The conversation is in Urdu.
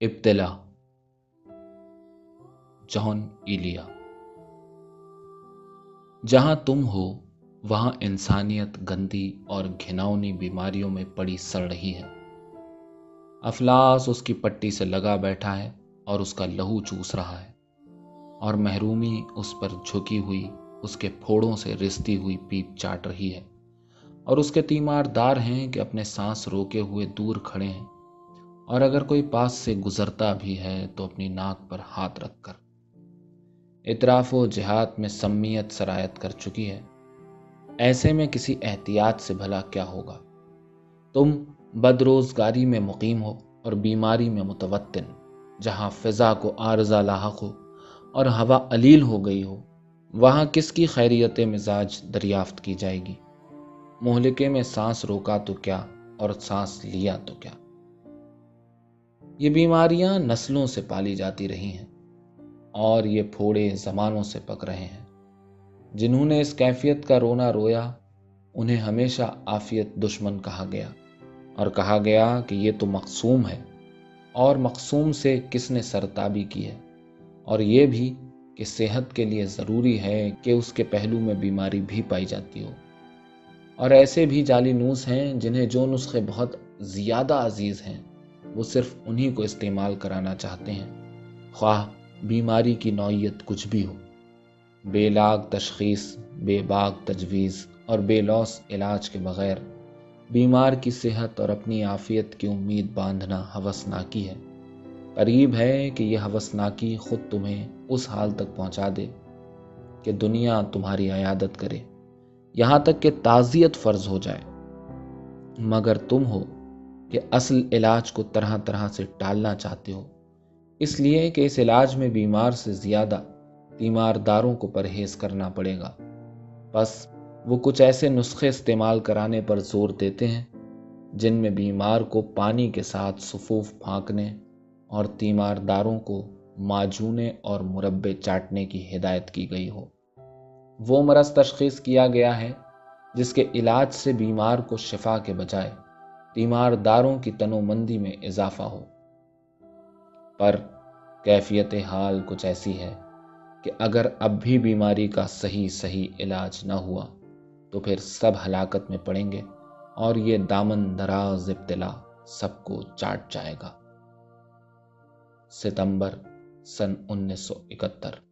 ابتلا جان ایلیا۔ جہاں تم ہو، وہاں انسانیت گندی اور گھناؤنی بیماریوں میں پڑی سڑ رہی ہے۔ افلاس اس کی پٹی سے لگا بیٹھا ہے اور اس کا لہو چوس رہا ہے اور محرومی اس پر جھکی ہوئی، اس کے پھوڑوں سے رستی ہوئی پیپ چاٹ رہی ہے اور اس کے تیمار دار ہیں کہ اپنے سانس روکے ہوئے دور کھڑے ہیں۔ اور اگر کوئی پاس سے گزرتا بھی ہے تو اپنی ناک پر ہاتھ رکھ کر۔ اطراف و جہاد میں سمیت سرایت کر چکی ہے۔ ایسے میں کسی احتیاط سے بھلا کیا ہوگا؟ تم بد روزگاری میں مقیم ہو اور بیماری میں متوطن، جہاں فضا کو عارضہ لاحق ہو اور ہوا علیل ہو گئی ہو، وہاں کس کی خیریت مزاج دریافت کی جائے گی؟ مہلکے میں سانس روکا تو کیا اور سانس لیا تو کیا؟ یہ بیماریاں نسلوں سے پالی جاتی رہی ہیں اور یہ پھوڑے زمانوں سے پک رہے ہیں۔ جنہوں نے اس کیفیت کا رونا رویا، انہیں ہمیشہ آفیت دشمن کہا گیا اور کہا گیا کہ یہ تو مقصوم ہے اور مقصوم سے کس نے سرتابی کی ہے؟ اور یہ بھی کہ صحت کے لیے ضروری ہے کہ اس کے پہلو میں بیماری بھی پائی جاتی ہو۔ اور ایسے بھی جعلی نوس ہیں جنہیں جو نسخے بہت زیادہ عزیز ہیں۔ وہ صرف انہی کو استعمال کرانا چاہتے ہیں۔ خواہ بیماری کی نوعیت کچھ بھی ہو۔ بے لاگ تشخیص، بے باغ تجویز اور بے لوس علاج کے بغیر بیمار کی صحت اور اپنی عافیت کی امید باندھنا حوثناکی ہے۔ قریب ہے کہ یہ حوثناکی خود تمہیں اس حال تک پہنچا دے کہ دنیا تمہاری عیادت کرے۔ یہاں تک کہ تعزیت فرض ہو جائے۔ مگر تم ہو کہ اصل علاج کو طرح طرح سے ٹالنا چاہتے ہو۔ اس لیے کہ اس علاج میں بیمار سے زیادہ تیمار داروں کو پرہیز کرنا پڑے گا۔ بس وہ کچھ ایسے نسخے استعمال کرانے پر زور دیتے ہیں جن میں بیمار کو پانی کے ساتھ صفوف پھانکنے اور تیمار داروں کو ماجونے اور مربے چاٹنے کی ہدایت کی گئی ہو۔ وہ مرض تشخیص کیا گیا ہے جس کے علاج سے بیمار کو شفا کے بجائے تیمار داروں کی تنو مندی میں اضافہ ہو۔ پر کیفیت حال کچھ ایسی ہے کہ اگر اب بھی بیماری کا صحیح صحیح علاج نہ ہوا تو پھر سب ہلاکت میں پڑیں گے اور یہ دامن دراز ابتلا سب کو چاٹ جائے گا۔ ستمبر سن انیس سو اکہتر۔